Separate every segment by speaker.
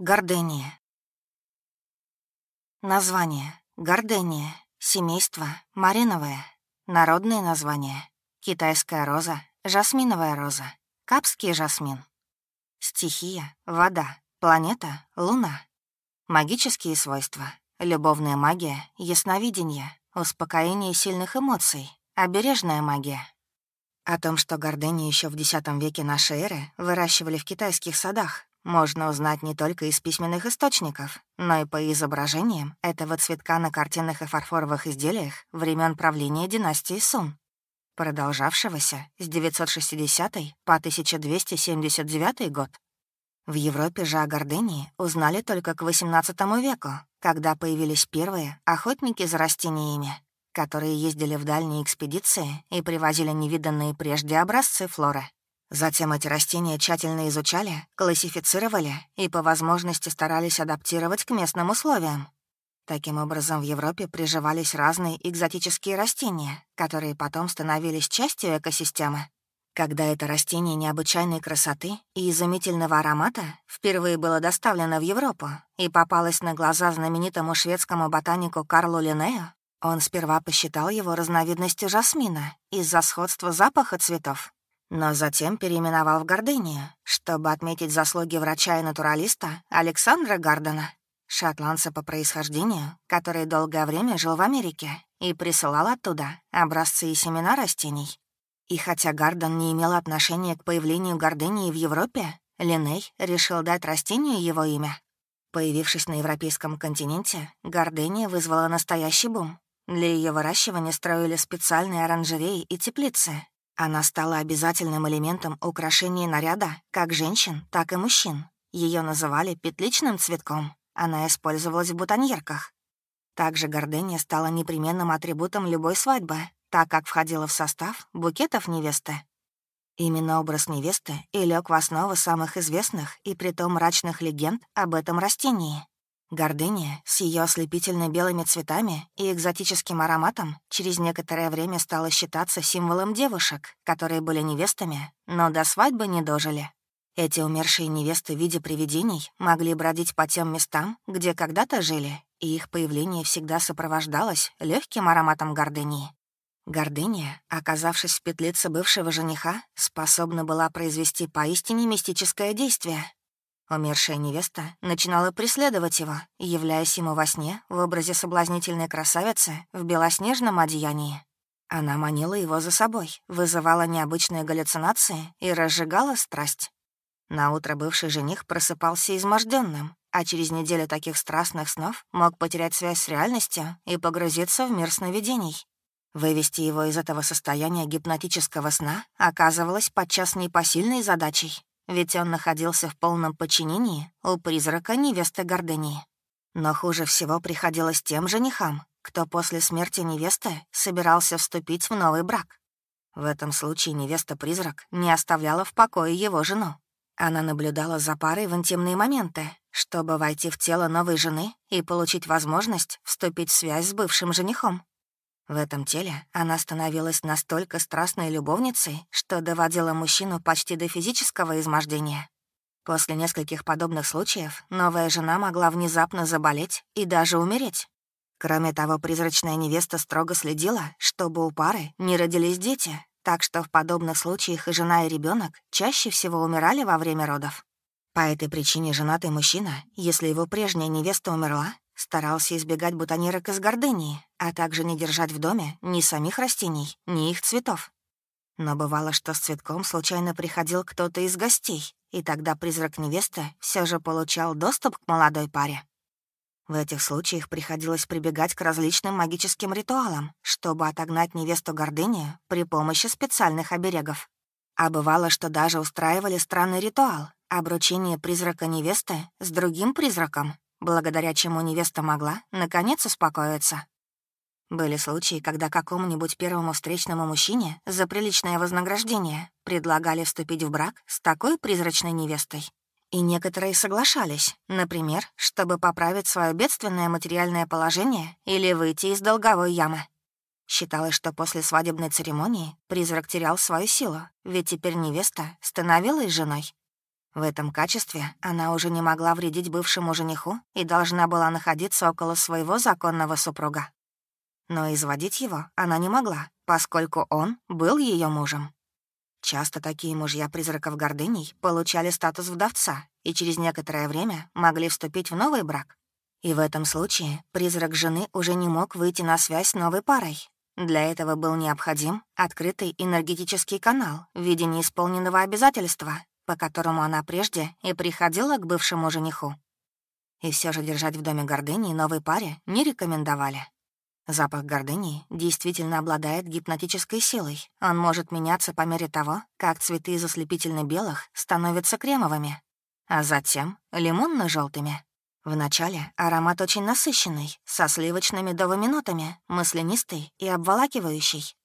Speaker 1: Гордения. Название. Гордения. Семейство. Мариновое. Народные названия. Китайская роза. Жасминовая роза. Капский жасмин. Стихия. Вода. Планета. Луна. Магические свойства. Любовная магия. Ясновидение. Успокоение сильных эмоций. Обережная магия. О том, что гордыни еще в X веке нашей эры выращивали в китайских садах, можно узнать не только из письменных источников, но и по изображениям этого цветка на картинных и фарфоровых изделиях времен правления династии Сун, продолжавшегося с 960 по 1279 год. В Европе же о гордынии узнали только к XVIII веку, когда появились первые охотники за растениями, которые ездили в дальние экспедиции и привозили невиданные прежде образцы флоры. Затем эти растения тщательно изучали, классифицировали и по возможности старались адаптировать к местным условиям. Таким образом, в Европе приживались разные экзотические растения, которые потом становились частью экосистемы. Когда это растение необычайной красоты и изумительного аромата впервые было доставлено в Европу и попалось на глаза знаменитому шведскому ботанику Карлу Линнею, он сперва посчитал его разновидностью жасмина из-за сходства запаха цветов но затем переименовал в Гордынию, чтобы отметить заслуги врача и натуралиста Александра Гардена, шотландца по происхождению, который долгое время жил в Америке и присылал оттуда образцы и семена растений. И хотя Гарден не имел отношения к появлению гордынии в Европе, Линней решил дать растению его имя. Появившись на европейском континенте, гордыня вызвала настоящий бум. Для ее выращивания строили специальные оранжереи и теплицы, она стала обязательным элементом украшения наряда как женщин, так и мужчин. Ее называли петличным цветком. Она использовалась в бутоньерках. Также гордыня стала непременным атрибутом любой свадьбы, так как входила в состав букетов невесты. Именно образ невесты и лег в основу самых известных и притом мрачных легенд об этом растении. Гордыня с ее ослепительно белыми цветами и экзотическим ароматом через некоторое время стала считаться символом девушек, которые были невестами, но до свадьбы не дожили. Эти умершие невесты в виде привидений могли бродить по тем местам, где когда-то жили, и их появление всегда сопровождалось легким ароматом гордыни. Гордыня, оказавшись в петлице бывшего жениха, способна была произвести поистине мистическое действие, Умершая невеста начинала преследовать его, являясь ему во сне в образе соблазнительной красавицы в белоснежном одеянии. Она манила его за собой, вызывала необычные галлюцинации и разжигала страсть. На утро бывший жених просыпался изможденным, а через неделю таких страстных снов мог потерять связь с реальностью и погрузиться в мир сновидений. Вывести его из этого состояния гипнотического сна оказывалось подчас непосильной задачей ведь он находился в полном подчинении у призрака невесты Гордынии. Но хуже всего приходилось тем женихам, кто после смерти невесты собирался вступить в новый брак. В этом случае невеста-призрак не оставляла в покое его жену. Она наблюдала за парой в интимные моменты, чтобы войти в тело новой жены и получить возможность вступить в связь с бывшим женихом. В этом теле она становилась настолько страстной любовницей, что доводила мужчину почти до физического измождения. После нескольких подобных случаев новая жена могла внезапно заболеть и даже умереть. Кроме того, призрачная невеста строго следила, чтобы у пары не родились дети, так что в подобных случаях и жена, и ребенок чаще всего умирали во время родов. По этой причине женатый мужчина, если его прежняя невеста умерла, Старался избегать бутонерок из гордынии, а также не держать в доме ни самих растений, ни их цветов. Но бывало, что с цветком случайно приходил кто-то из гостей, и тогда призрак невесты все же получал доступ к молодой паре. В этих случаях приходилось прибегать к различным магическим ритуалам, чтобы отогнать невесту гордыню при помощи специальных оберегов. А бывало, что даже устраивали странный ритуал — обручение призрака невесты с другим призраком, благодаря чему невеста могла, наконец, успокоиться. Были случаи, когда какому-нибудь первому встречному мужчине за приличное вознаграждение предлагали вступить в брак с такой призрачной невестой. И некоторые соглашались, например, чтобы поправить свое бедственное материальное положение или выйти из долговой ямы. Считалось, что после свадебной церемонии призрак терял свою силу, ведь теперь невеста становилась женой. В этом качестве она уже не могла вредить бывшему жениху и должна была находиться около своего законного супруга. Но изводить его она не могла, поскольку он был ее мужем. Часто такие мужья призраков гордыней получали статус вдовца и через некоторое время могли вступить в новый брак. И в этом случае призрак жены уже не мог выйти на связь с новой парой. Для этого был необходим открытый энергетический канал в виде неисполненного обязательства, по которому она прежде и приходила к бывшему жениху. И все же держать в доме гордыни новой паре не рекомендовали. Запах гордыни действительно обладает гипнотической силой. Он может меняться по мере того, как цветы из ослепительно-белых становятся кремовыми, а затем — лимонно желтыми Вначале аромат очень насыщенный, со сливочными медовыми нотами, маслянистый и обволакивающий.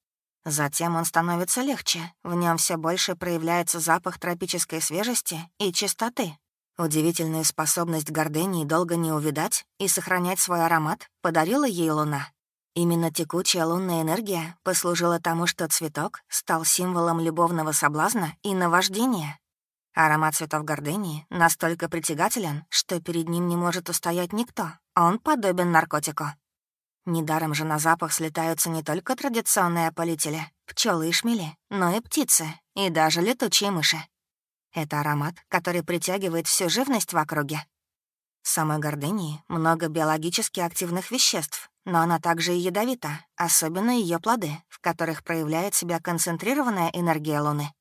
Speaker 1: Затем он становится легче, в нем все больше проявляется запах тропической свежести и чистоты. Удивительную способность гордынии долго не увидать и сохранять свой аромат подарила ей луна. Именно текучая лунная энергия послужила тому, что цветок стал символом любовного соблазна и наваждения. Аромат цветов гордынии настолько притягателен, что перед ним не может устоять никто. Он подобен наркотику. Недаром же на запах слетаются не только традиционные опылители, пчелы и шмели, но и птицы, и даже летучие мыши. Это аромат, который притягивает всю живность в округе. В самой гордынии много биологически активных веществ, но она также и ядовита, особенно ее плоды, в которых проявляет себя концентрированная энергия Луны.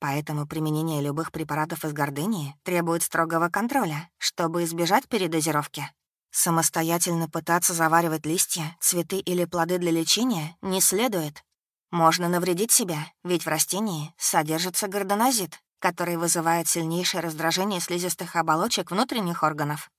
Speaker 1: Поэтому применение любых препаратов из гордынии требует строгого контроля, чтобы избежать передозировки. Самостоятельно пытаться заваривать листья, цветы или плоды для лечения не следует. Можно навредить себя, ведь в растении содержится гордонозит, который вызывает сильнейшее раздражение слизистых оболочек внутренних органов.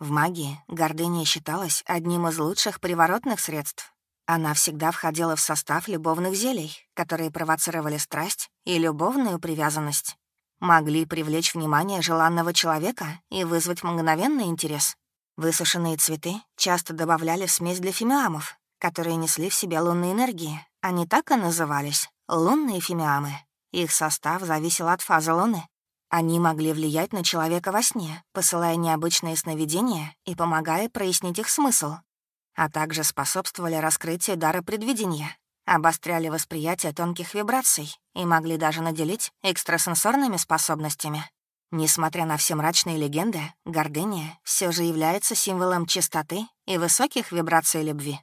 Speaker 1: В магии гордыня считалась одним из лучших приворотных средств. Она всегда входила в состав любовных зелий, которые провоцировали страсть и любовную привязанность. Могли привлечь внимание желанного человека и вызвать мгновенный интерес. Высушенные цветы часто добавляли в смесь для фимиамов, которые несли в себе лунные энергии. Они так и назывались — лунные фимиамы. Их состав зависел от фазы луны. Они могли влиять на человека во сне, посылая необычные сновидения и помогая прояснить их смысл, а также способствовали раскрытию дара предвидения, обостряли восприятие тонких вибраций и могли даже наделить экстрасенсорными способностями. Несмотря на все мрачные легенды, гордыня все же является символом чистоты и высоких вибраций любви.